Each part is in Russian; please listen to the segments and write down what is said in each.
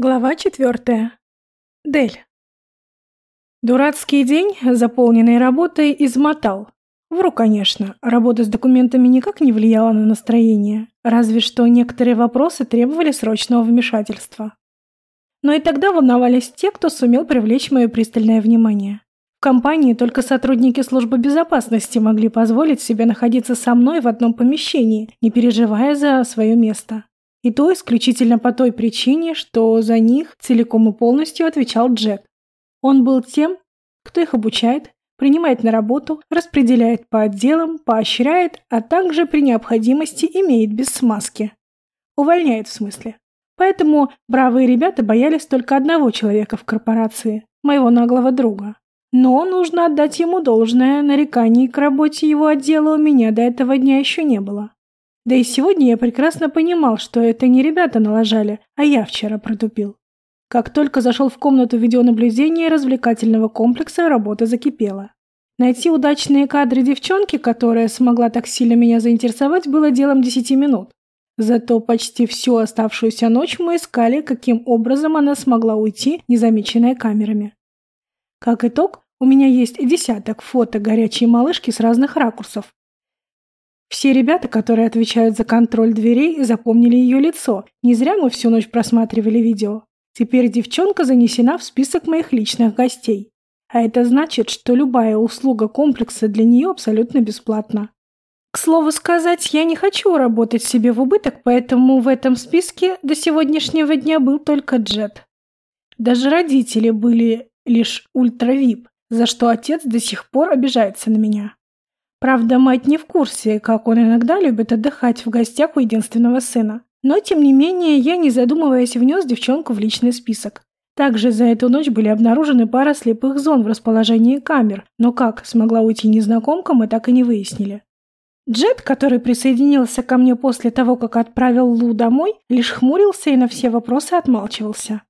Глава четвертая. Дель. Дурацкий день, заполненный работой, измотал. Вру, конечно, работа с документами никак не влияла на настроение, разве что некоторые вопросы требовали срочного вмешательства. Но и тогда волновались те, кто сумел привлечь мое пристальное внимание. В компании только сотрудники службы безопасности могли позволить себе находиться со мной в одном помещении, не переживая за свое место. И то исключительно по той причине, что за них целиком и полностью отвечал Джет. Он был тем, кто их обучает, принимает на работу, распределяет по отделам, поощряет, а также при необходимости имеет без смазки. Увольняет в смысле. Поэтому бравые ребята боялись только одного человека в корпорации, моего наглого друга. Но нужно отдать ему должное, нареканий к работе его отдела у меня до этого дня еще не было. Да и сегодня я прекрасно понимал, что это не ребята налажали, а я вчера протупил. Как только зашел в комнату видеонаблюдения развлекательного комплекса, работа закипела. Найти удачные кадры девчонки, которая смогла так сильно меня заинтересовать, было делом десяти минут. Зато почти всю оставшуюся ночь мы искали, каким образом она смогла уйти, незамеченная камерами. Как итог, у меня есть десяток фото горячей малышки с разных ракурсов, все ребята, которые отвечают за контроль дверей, запомнили ее лицо. Не зря мы всю ночь просматривали видео. Теперь девчонка занесена в список моих личных гостей. А это значит, что любая услуга комплекса для нее абсолютно бесплатна. К слову сказать, я не хочу работать себе в убыток, поэтому в этом списке до сегодняшнего дня был только Джет. Даже родители были лишь ультра-вип, за что отец до сих пор обижается на меня. Правда, мать не в курсе, как он иногда любит отдыхать в гостях у единственного сына. Но, тем не менее, я, не задумываясь, внес девчонку в личный список. Также за эту ночь были обнаружены пара слепых зон в расположении камер, но как смогла уйти незнакомка, мы так и не выяснили. Джет, который присоединился ко мне после того, как отправил Лу домой, лишь хмурился и на все вопросы отмалчивался.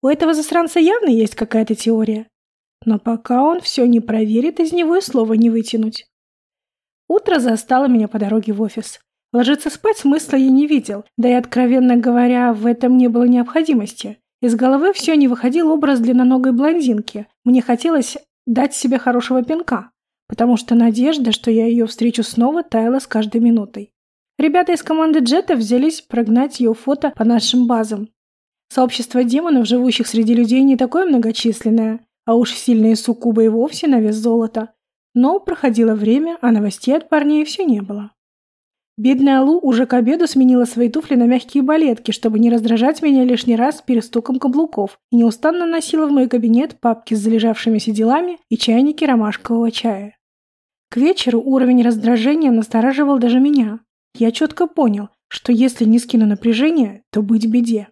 У этого засранца явно есть какая-то теория. Но пока он все не проверит, из него и слова не вытянуть. Утро застало меня по дороге в офис. Ложиться спать смысла я не видел, да и, откровенно говоря, в этом не было необходимости. Из головы все не выходил образ длинноногой блондинки. Мне хотелось дать себе хорошего пинка, потому что надежда, что я ее встречу снова, таяла с каждой минутой. Ребята из команды Джета взялись прогнать ее фото по нашим базам. Сообщество демонов, живущих среди людей, не такое многочисленное, а уж сильные суккубы и вовсе на вес золота. Но проходило время, а новостей от парней все не было. Бедная Лу уже к обеду сменила свои туфли на мягкие балетки, чтобы не раздражать меня лишний раз перестуком каблуков, и неустанно носила в мой кабинет папки с залежавшимися делами и чайники ромашкового чая. К вечеру уровень раздражения настораживал даже меня. Я четко понял, что если не скину напряжение, то быть беде.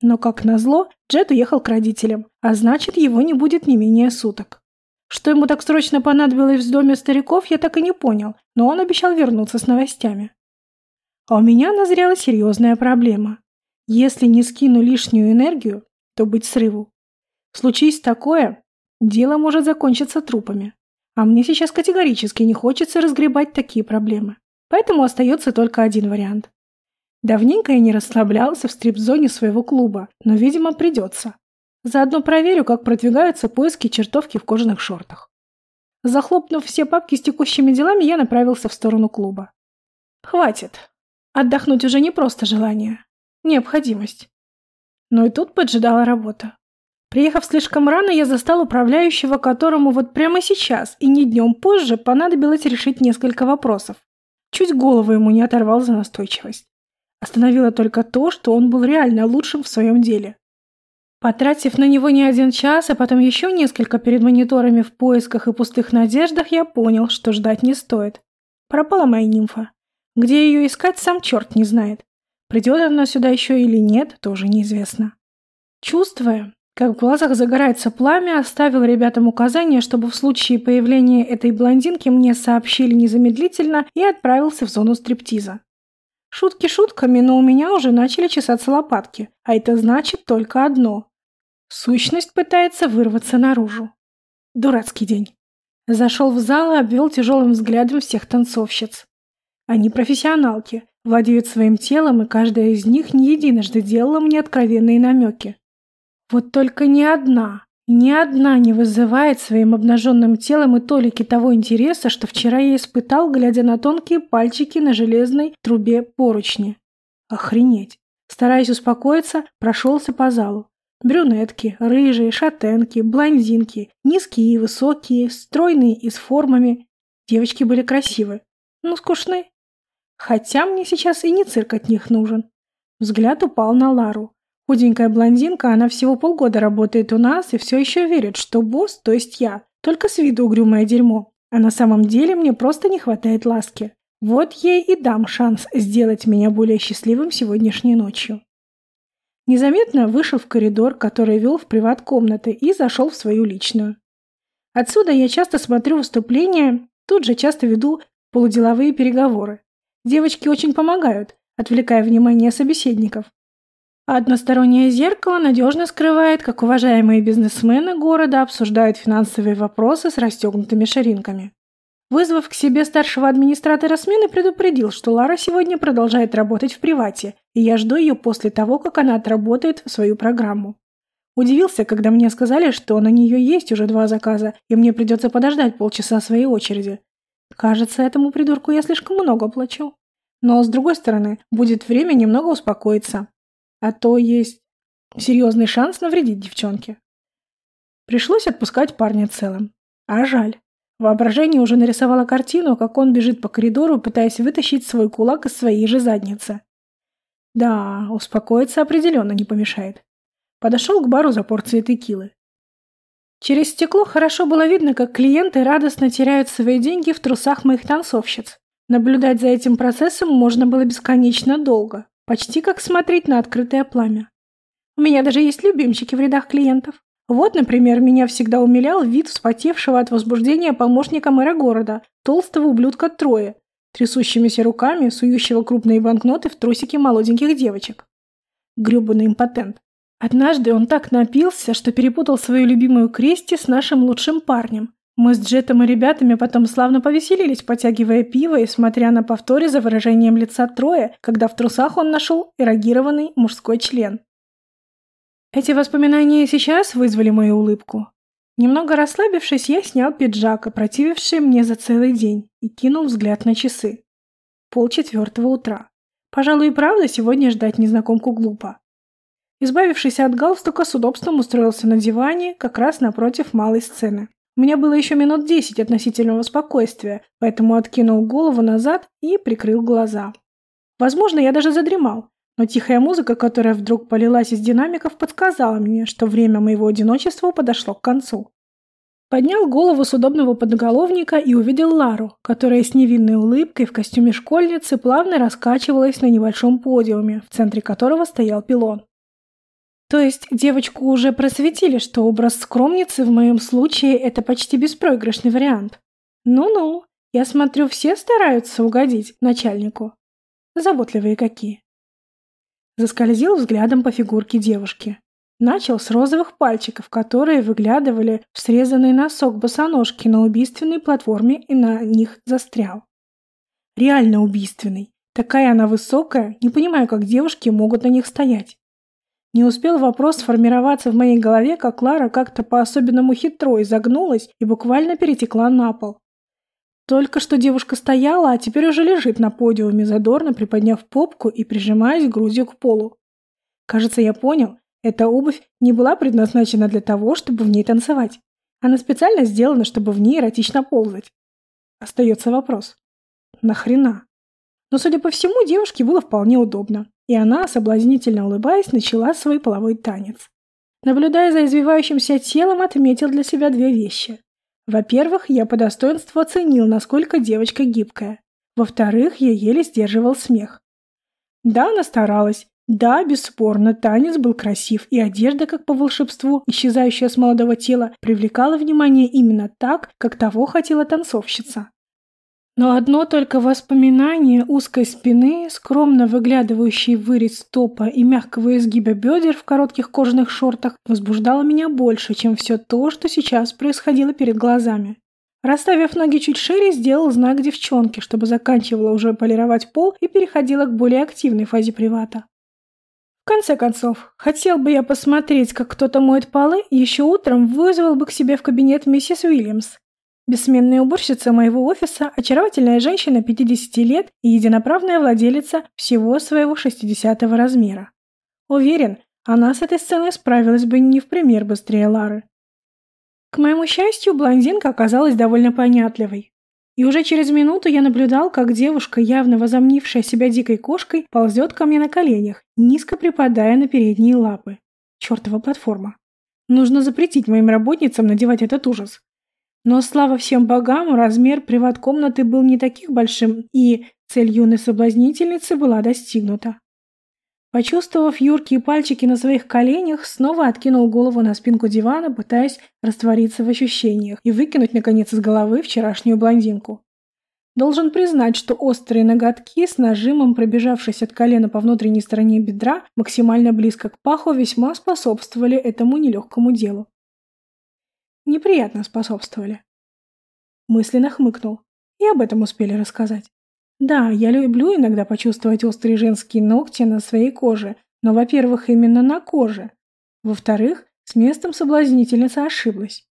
Но, как назло, Джет уехал к родителям, а значит, его не будет не менее суток. Что ему так срочно понадобилось в доме стариков, я так и не понял, но он обещал вернуться с новостями. А у меня назрела серьезная проблема. Если не скину лишнюю энергию, то быть срыву. Случись такое, дело может закончиться трупами. А мне сейчас категорически не хочется разгребать такие проблемы. Поэтому остается только один вариант. Давненько я не расслаблялся в стрип-зоне своего клуба, но, видимо, придется. Заодно проверю, как продвигаются поиски чертовки в кожаных шортах. Захлопнув все папки с текущими делами, я направился в сторону клуба. Хватит. Отдохнуть уже не просто желание. Необходимость. Но и тут поджидала работа. Приехав слишком рано, я застал управляющего, которому вот прямо сейчас и не днем позже понадобилось решить несколько вопросов. Чуть голову ему не оторвал за настойчивость. Остановило только то, что он был реально лучшим в своем деле. Потратив на него не один час, а потом еще несколько перед мониторами в поисках и пустых надеждах, я понял, что ждать не стоит. Пропала моя нимфа. Где ее искать, сам черт не знает. Придет она сюда еще или нет, тоже неизвестно. Чувствуя, как в глазах загорается пламя, оставил ребятам указание, чтобы в случае появления этой блондинки мне сообщили незамедлительно и отправился в зону стриптиза. Шутки шутками, но у меня уже начали чесаться лопатки, а это значит только одно. Сущность пытается вырваться наружу. Дурацкий день. Зашел в зал и обвел тяжелым взглядом всех танцовщиц. Они профессионалки, владеют своим телом, и каждая из них не единожды делала мне откровенные намеки. Вот только ни одна, ни одна не вызывает своим обнаженным телом и толики того интереса, что вчера я испытал, глядя на тонкие пальчики на железной трубе поручни. Охренеть. Стараясь успокоиться, прошелся по залу. Брюнетки, рыжие, шатенки, блондинки, низкие и высокие, стройные и с формами. Девочки были красивы, но скучны. Хотя мне сейчас и не цирк от них нужен. Взгляд упал на Лару. Худенькая блондинка, она всего полгода работает у нас и все еще верит, что босс, то есть я, только с виду угрюмое дерьмо. А на самом деле мне просто не хватает ласки. Вот ей и дам шанс сделать меня более счастливым сегодняшней ночью. Незаметно вышел в коридор, который вел в приват-комнаты, и зашел в свою личную. Отсюда я часто смотрю выступления, тут же часто веду полуделовые переговоры. Девочки очень помогают, отвлекая внимание собеседников. Одностороннее зеркало надежно скрывает, как уважаемые бизнесмены города обсуждают финансовые вопросы с расстегнутыми ширинками. Вызвав к себе старшего администратора смены, предупредил, что Лара сегодня продолжает работать в привате, и я жду ее после того, как она отработает свою программу. Удивился, когда мне сказали, что на нее есть уже два заказа, и мне придется подождать полчаса своей очереди. Кажется, этому придурку я слишком много плачу. Но, с другой стороны, будет время немного успокоиться. А то есть серьезный шанс навредить девчонке. Пришлось отпускать парня целым. А жаль. Воображение уже нарисовало картину, как он бежит по коридору, пытаясь вытащить свой кулак из своей же задницы. Да, успокоиться определенно не помешает. Подошел к бару за порцией текилы. Через стекло хорошо было видно, как клиенты радостно теряют свои деньги в трусах моих танцовщиц. Наблюдать за этим процессом можно было бесконечно долго. Почти как смотреть на открытое пламя. У меня даже есть любимчики в рядах клиентов. Вот, например, меня всегда умилял вид вспотевшего от возбуждения помощника мэра города, толстого ублюдка Троя, трясущимися руками, сующего крупные банкноты в трусики молоденьких девочек. Грёбаный импотент. Однажды он так напился, что перепутал свою любимую Крести с нашим лучшим парнем, мы с Джетом и ребятами потом славно повеселились, потягивая пиво и смотря на повторе за выражением лица Троя, когда в трусах он нашел эрогированный мужской член. Эти воспоминания сейчас вызвали мою улыбку. Немного расслабившись, я снял пиджак, опротививший мне за целый день, и кинул взгляд на часы. Пол четвертого утра. Пожалуй, и правда сегодня ждать незнакомку глупо. Избавившись от галстука, с удобством устроился на диване, как раз напротив малой сцены. У меня было еще минут десять относительного спокойствия, поэтому откинул голову назад и прикрыл глаза. Возможно, я даже задремал, но тихая музыка, которая вдруг полилась из динамиков, подсказала мне, что время моего одиночества подошло к концу. Поднял голову с удобного подголовника и увидел Лару, которая с невинной улыбкой в костюме школьницы плавно раскачивалась на небольшом подиуме, в центре которого стоял пилон. То есть девочку уже просветили, что образ скромницы в моем случае это почти беспроигрышный вариант. Ну-ну, я смотрю, все стараются угодить начальнику. Заботливые какие. Заскользил взглядом по фигурке девушки. Начал с розовых пальчиков, которые выглядывали в срезанный носок босоножки на убийственной платформе и на них застрял. Реально убийственный. Такая она высокая, не понимаю, как девушки могут на них стоять. Не успел вопрос сформироваться в моей голове, как Лара как-то по-особенному хитро изогнулась и буквально перетекла на пол. Только что девушка стояла, а теперь уже лежит на подиуме, задорно приподняв попку и прижимаясь грудью к полу. Кажется, я понял, эта обувь не была предназначена для того, чтобы в ней танцевать. Она специально сделана, чтобы в ней эротично ползать. Остается вопрос. Нахрена? Но, судя по всему, девушке было вполне удобно и она, соблазнительно улыбаясь, начала свой половой танец. Наблюдая за извивающимся телом, отметил для себя две вещи. Во-первых, я по достоинству оценил, насколько девочка гибкая. Во-вторых, я еле сдерживал смех. Да, она старалась. Да, бесспорно, танец был красив, и одежда, как по волшебству, исчезающая с молодого тела, привлекала внимание именно так, как того хотела танцовщица. Но одно только воспоминание узкой спины, скромно выглядывающей вырез стопа и мягкого изгиба бедер в коротких кожаных шортах возбуждало меня больше, чем все то, что сейчас происходило перед глазами. Расставив ноги чуть шире, сделал знак девчонке, чтобы заканчивала уже полировать пол и переходила к более активной фазе привата. конце концов, хотел бы я посмотреть, как кто-то моет полы, еще утром вызвал бы к себе в кабинет миссис Уильямс. Бессменная уборщица моего офиса, очаровательная женщина 50 лет и единоправная владелица всего своего 60-го размера. Уверен, она с этой сценой справилась бы не в пример быстрее Лары. К моему счастью, блондинка оказалась довольно понятливой. И уже через минуту я наблюдал, как девушка, явно возомнившая себя дикой кошкой, ползет ко мне на коленях, низко припадая на передние лапы. Чертова платформа. Нужно запретить моим работницам надевать этот ужас. Но слава всем богам, размер приват-комнаты был не таких большим, и цель юной соблазнительницы была достигнута. Почувствовав юркие пальчики на своих коленях, снова откинул голову на спинку дивана, пытаясь раствориться в ощущениях и выкинуть, наконец, из головы вчерашнюю блондинку. Должен признать, что острые ноготки, с нажимом пробежавшись от колена по внутренней стороне бедра, максимально близко к паху, весьма способствовали этому нелегкому делу. Неприятно способствовали. Мысленно хмыкнул. И об этом успели рассказать. Да, я люблю иногда почувствовать острые женские ногти на своей коже, но, во-первых, именно на коже. Во-вторых, с местом соблазнительница ошиблась.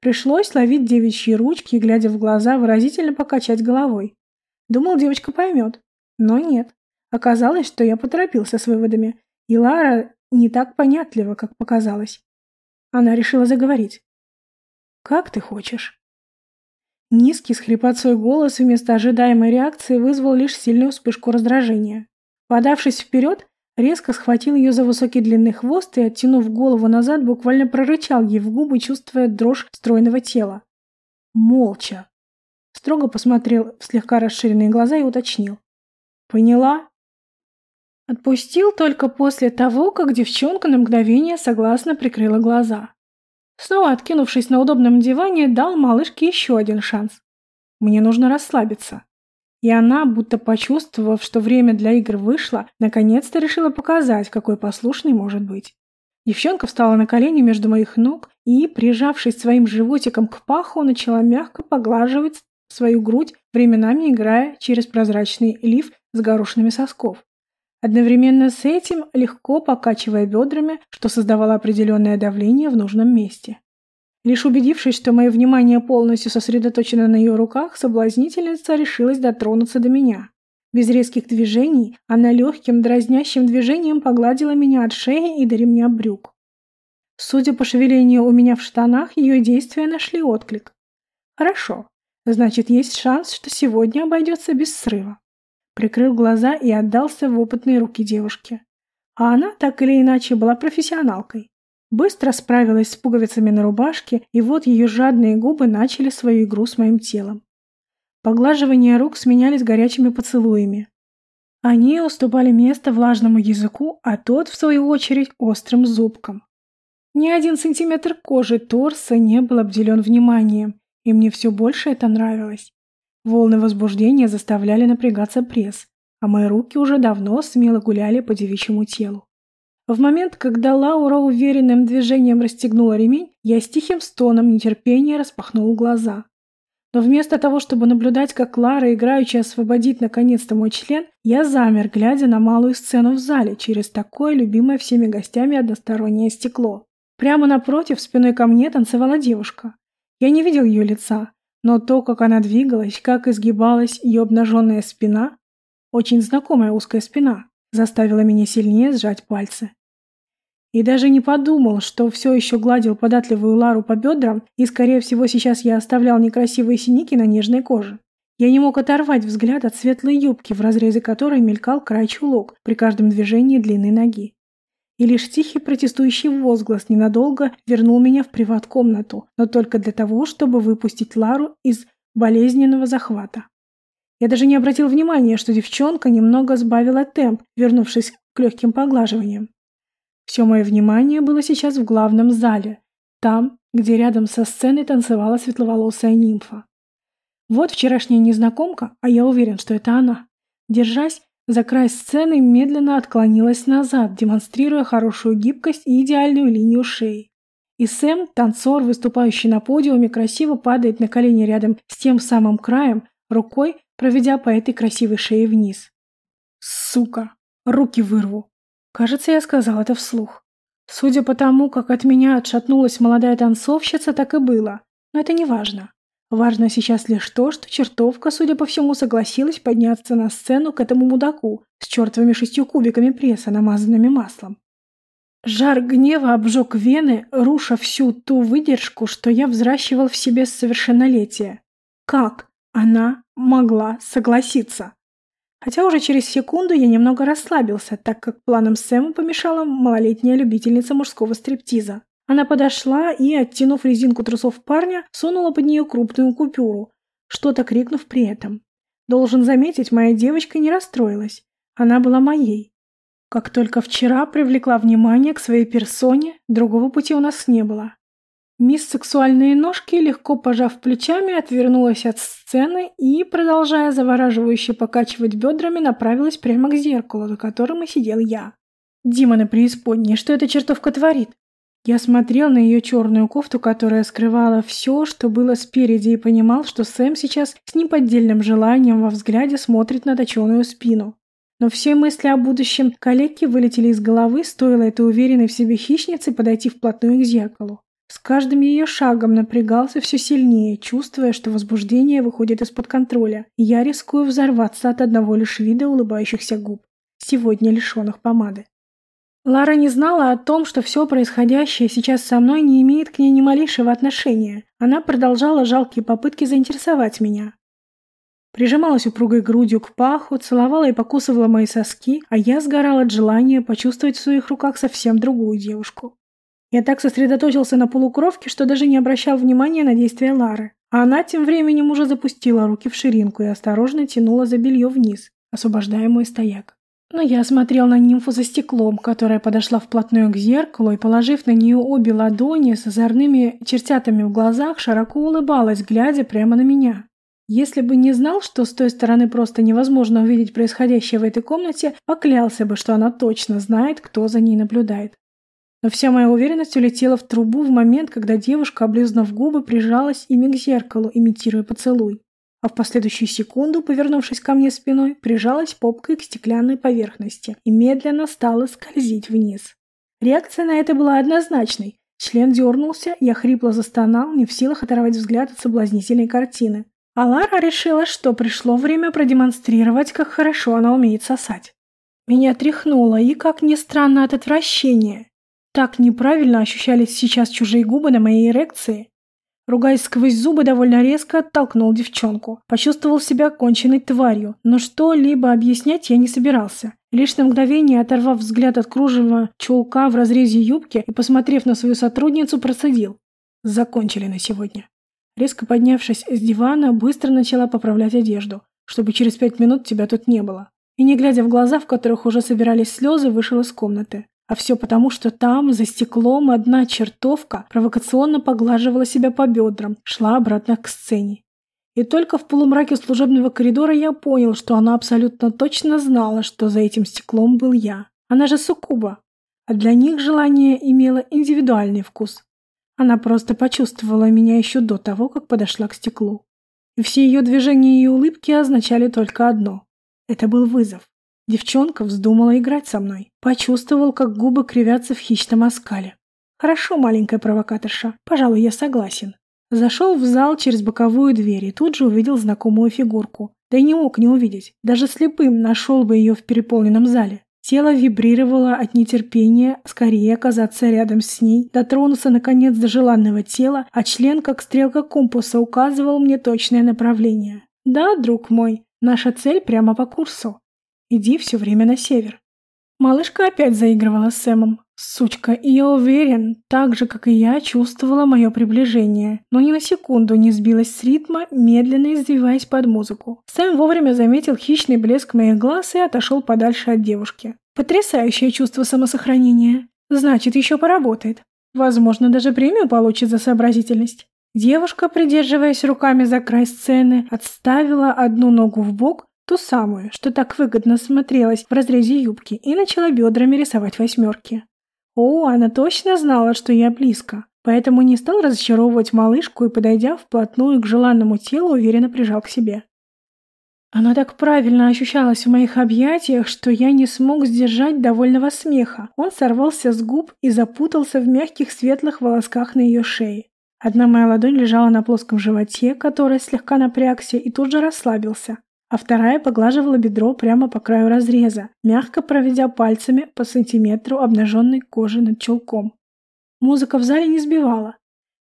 Пришлось ловить девичьи ручки и, глядя в глаза, выразительно покачать головой. Думал, девочка поймет. Но нет. Оказалось, что я поторопился с выводами, и Лара не так понятлива, как показалось. Она решила заговорить. «Как ты хочешь?» Низкий с хрипотцой голос вместо ожидаемой реакции вызвал лишь сильную вспышку раздражения. Подавшись вперед, резко схватил ее за высокий длинный хвост и, оттянув голову назад, буквально прорычал ей в губы, чувствуя дрожь стройного тела. Молча. Строго посмотрел в слегка расширенные глаза и уточнил. «Поняла?» Отпустил только после того, как девчонка на мгновение согласно прикрыла глаза. Снова откинувшись на удобном диване, дал малышке еще один шанс. Мне нужно расслабиться. И она, будто почувствовав, что время для игр вышло, наконец-то решила показать, какой послушный может быть. Девчонка встала на колени между моих ног и, прижавшись своим животиком к паху, начала мягко поглаживать свою грудь, временами играя через прозрачный лиф с горошинами сосков. Одновременно с этим легко покачивая бедрами, что создавало определенное давление в нужном месте. Лишь убедившись, что мое внимание полностью сосредоточено на ее руках, соблазнительница решилась дотронуться до меня. Без резких движений она легким, дразнящим движением погладила меня от шеи и до ремня брюк. Судя по шевелению у меня в штанах, ее действия нашли отклик. Хорошо, значит, есть шанс, что сегодня обойдется без срыва прикрыл глаза и отдался в опытные руки девушки. А она, так или иначе, была профессионалкой. Быстро справилась с пуговицами на рубашке, и вот ее жадные губы начали свою игру с моим телом. Поглаживания рук сменялись горячими поцелуями. Они уступали место влажному языку, а тот, в свою очередь, острым зубкам. Ни один сантиметр кожи торса не был обделен вниманием, и мне все больше это нравилось. Волны возбуждения заставляли напрягаться пресс, а мои руки уже давно смело гуляли по девичьему телу. В момент, когда Лаура уверенным движением расстегнула ремень, я с тихим стоном нетерпения распахнул глаза. Но вместо того, чтобы наблюдать, как Лара играючи освободит наконец-то мой член, я замер, глядя на малую сцену в зале через такое любимое всеми гостями одностороннее стекло. Прямо напротив, спиной ко мне танцевала девушка. Я не видел ее лица, но то, как она двигалась, как изгибалась ее обнаженная спина, очень знакомая узкая спина, заставила меня сильнее сжать пальцы. И даже не подумал, что все еще гладил податливую Лару по бедрам, и, скорее всего, сейчас я оставлял некрасивые синяки на нежной коже. Я не мог оторвать взгляд от светлой юбки, в разрезе которой мелькал край чулок при каждом движении длинной ноги и лишь тихий протестующий возглас ненадолго вернул меня в приват-комнату, но только для того, чтобы выпустить Лару из болезненного захвата. Я даже не обратил внимания, что девчонка немного сбавила темп, вернувшись к легким поглаживаниям. Все мое внимание было сейчас в главном зале, там, где рядом со сценой танцевала светловолосая нимфа. Вот вчерашняя незнакомка, а я уверен, что это она. Держась за край сцены медленно отклонилась назад, демонстрируя хорошую гибкость и идеальную линию шеи. И Сэм, танцор, выступающий на подиуме, красиво падает на колени рядом с тем самым краем, рукой проведя по этой красивой шее вниз. Сука! Руки вырву! Кажется, я сказал это вслух. Судя по тому, как от меня отшатнулась молодая танцовщица, так и было. Но это не важно. Важно сейчас лишь то, что чертовка, судя по всему, согласилась подняться на сцену к этому мудаку с чертовыми шестью кубиками пресса, намазанными маслом. Жар гнева обжег вены, руша всю ту выдержку, что я взращивал в себе с совершеннолетия. Как она могла согласиться? Хотя уже через секунду я немного расслабился, так как планам Сэма помешала малолетняя любительница мужского стриптиза. Она подошла и, оттянув резинку трусов парня, сунула под нее крупную купюру, что-то крикнув при этом. Должен заметить, моя девочка не расстроилась. Она была моей. Как только вчера привлекла внимание к своей персоне, другого пути у нас не было. Мисс Сексуальные ножки, легко пожав плечами, отвернулась от сцены и, продолжая завораживающе покачивать бедрами, направилась прямо к зеркалу, за которым и сидел я. «Димона преисподней, что эта чертовка творит?» Я смотрел на ее черную кофту, которая скрывала все, что было спереди, и понимал, что Сэм сейчас с неподдельным желанием во взгляде смотрит на точеную спину. Но все мысли о будущем коллеги вылетели из головы, стоило этой уверенной в себе хищнице подойти вплотную к зеркалу. С каждым ее шагом напрягался все сильнее, чувствуя, что возбуждение выходит из-под контроля, и я рискую взорваться от одного лишь вида улыбающихся губ, сегодня лишенных помады. Лара не знала о том, что все происходящее сейчас со мной не имеет к ней ни малейшего отношения. Она продолжала жалкие попытки заинтересовать меня. Прижималась упругой грудью к паху, целовала и покусывала мои соски, а я сгорала от желания почувствовать в своих руках совсем другую девушку. Я так сосредоточился на полукровке, что даже не обращал внимания на действия Лары. А она тем временем уже запустила руки в ширинку и осторожно тянула за белье вниз, освобождая мой стояк. Но я смотрел на нимфу за стеклом, которая подошла вплотную к зеркалу и, положив на нее обе ладони с озорными чертятами в глазах, широко улыбалась, глядя прямо на меня. Если бы не знал, что с той стороны просто невозможно увидеть происходящее в этой комнате, поклялся бы, что она точно знает, кто за ней наблюдает. Но вся моя уверенность улетела в трубу в момент, когда девушка, облизнув губы, прижалась ими к зеркалу, имитируя поцелуй. А в последующую секунду, повернувшись ко мне спиной, прижалась попкой к стеклянной поверхности и медленно стала скользить вниз. Реакция на это была однозначной. Член дернулся, я хрипло застонал, не в силах оторвать взгляд от соблазнительной картины. А Лара решила, что пришло время продемонстрировать, как хорошо она умеет сосать. Меня тряхнуло, и, как ни странно, от отвращения. Так неправильно ощущались сейчас чужие губы на моей эрекции. Ругаясь сквозь зубы, довольно резко оттолкнул девчонку. Почувствовал себя конченной тварью, но что-либо объяснять я не собирался. Лишь на мгновение, оторвав взгляд от кружева чулка в разрезе юбки и посмотрев на свою сотрудницу, процедил. Закончили на сегодня. Резко поднявшись с дивана, быстро начала поправлять одежду, чтобы через пять минут тебя тут не было. И не глядя в глаза, в которых уже собирались слезы, вышел из комнаты. А все потому, что там, за стеклом, одна чертовка провокационно поглаживала себя по бедрам, шла обратно к сцене. И только в полумраке служебного коридора я понял, что она абсолютно точно знала, что за этим стеклом был я. Она же суккуба. А для них желание имело индивидуальный вкус. Она просто почувствовала меня еще до того, как подошла к стеклу. И все ее движения и улыбки означали только одно. Это был вызов. Девчонка вздумала играть со мной. Почувствовал, как губы кривятся в хищном оскале. Хорошо, маленькая провокаторша. Пожалуй, я согласен. Зашел в зал через боковую дверь и тут же увидел знакомую фигурку. Да и не мог не увидеть. Даже слепым нашел бы ее в переполненном зале. Тело вибрировало от нетерпения скорее оказаться рядом с ней, дотронуться наконец до желанного тела, а член, как стрелка компаса, указывал мне точное направление. Да, друг мой, наша цель прямо по курсу. Иди все время на север. Малышка опять заигрывала с Сэмом. Сучка, и я уверен, так же, как и я, чувствовала мое приближение, но ни на секунду не сбилась с ритма, медленно извиваясь под музыку. Сэм вовремя заметил хищный блеск моих глаз и отошел подальше от девушки. Потрясающее чувство самосохранения. Значит, еще поработает. Возможно, даже премию получит за сообразительность. Девушка, придерживаясь руками за край сцены, отставила одну ногу в бок Ту самую, что так выгодно смотрелась в разрезе юбки, и начала бедрами рисовать восьмерки. О, она точно знала, что я близко, поэтому не стал разочаровывать малышку и, подойдя вплотную к желанному телу, уверенно прижал к себе. Она так правильно ощущалась в моих объятиях, что я не смог сдержать довольного смеха. Он сорвался с губ и запутался в мягких светлых волосках на ее шее. Одна моя ладонь лежала на плоском животе, который слегка напрягся и тут же расслабился, а вторая поглаживала бедро прямо по краю разреза, мягко проведя пальцами по сантиметру обнаженной кожи над чулком. Музыка в зале не сбивала,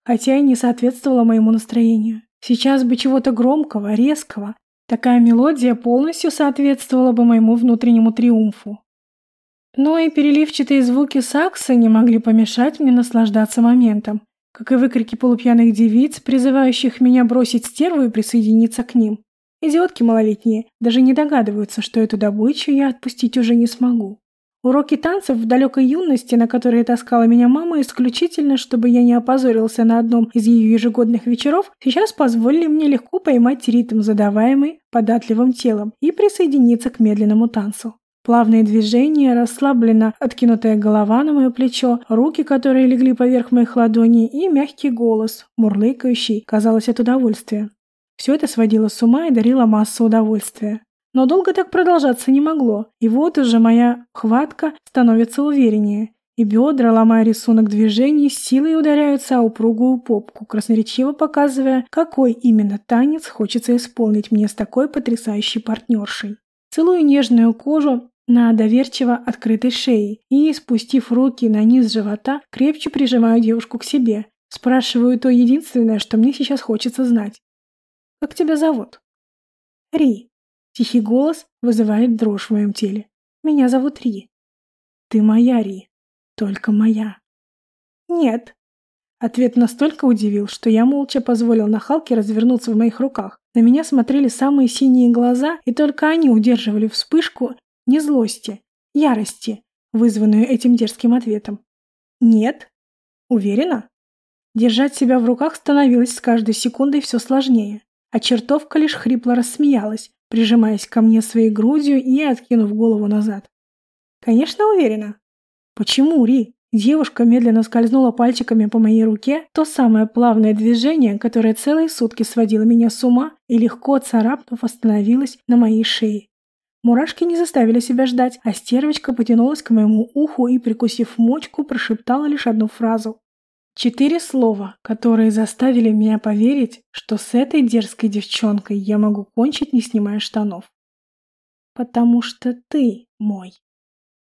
хотя и не соответствовала моему настроению. Сейчас бы чего-то громкого, резкого, Такая мелодия полностью соответствовала бы моему внутреннему триумфу. Но и переливчатые звуки сакса не могли помешать мне наслаждаться моментом, как и выкрики полупьяных девиц, призывающих меня бросить стерву и присоединиться к ним. Идиотки малолетние даже не догадываются, что эту добычу я отпустить уже не смогу. Уроки танцев в далекой юности, на которые таскала меня мама исключительно, чтобы я не опозорился на одном из ее ежегодных вечеров, сейчас позволили мне легко поймать ритм, задаваемый податливым телом, и присоединиться к медленному танцу. Плавные движения, расслабленно откинутая голова на мое плечо, руки, которые легли поверх моих ладоней, и мягкий голос, мурлыкающий, казалось, от удовольствия. Все это сводило с ума и дарило массу удовольствия. Но долго так продолжаться не могло, и вот уже моя хватка становится увереннее, и бедра, ломая рисунок движений, силой ударяются о упругую попку, красноречиво показывая, какой именно танец хочется исполнить мне с такой потрясающей партнершей. Целую нежную кожу на доверчиво открытой шее и, спустив руки на низ живота, крепче прижимаю девушку к себе. Спрашиваю то единственное, что мне сейчас хочется знать. «Как тебя зовут?» «Ри», Тихий голос вызывает дрожь в моем теле. Меня зовут Ри. Ты моя, Ри. Только моя. Нет. Ответ настолько удивил, что я молча позволил нахалке развернуться в моих руках. На меня смотрели самые синие глаза, и только они удерживали вспышку не злости, ярости, вызванную этим дерзким ответом. Нет. Уверена? Держать себя в руках становилось с каждой секундой все сложнее, а чертовка лишь хрипло рассмеялась, прижимаясь ко мне своей грудью и откинув голову назад. Конечно, уверена. Почему, Ри? Девушка медленно скользнула пальчиками по моей руке, то самое плавное движение, которое целые сутки сводило меня с ума и легко царапнув остановилось на моей шее. Мурашки не заставили себя ждать, а стервочка потянулась к моему уху и, прикусив мочку, прошептала лишь одну фразу. Четыре слова, которые заставили меня поверить, что с этой дерзкой девчонкой я могу кончить, не снимая штанов. Потому что ты мой.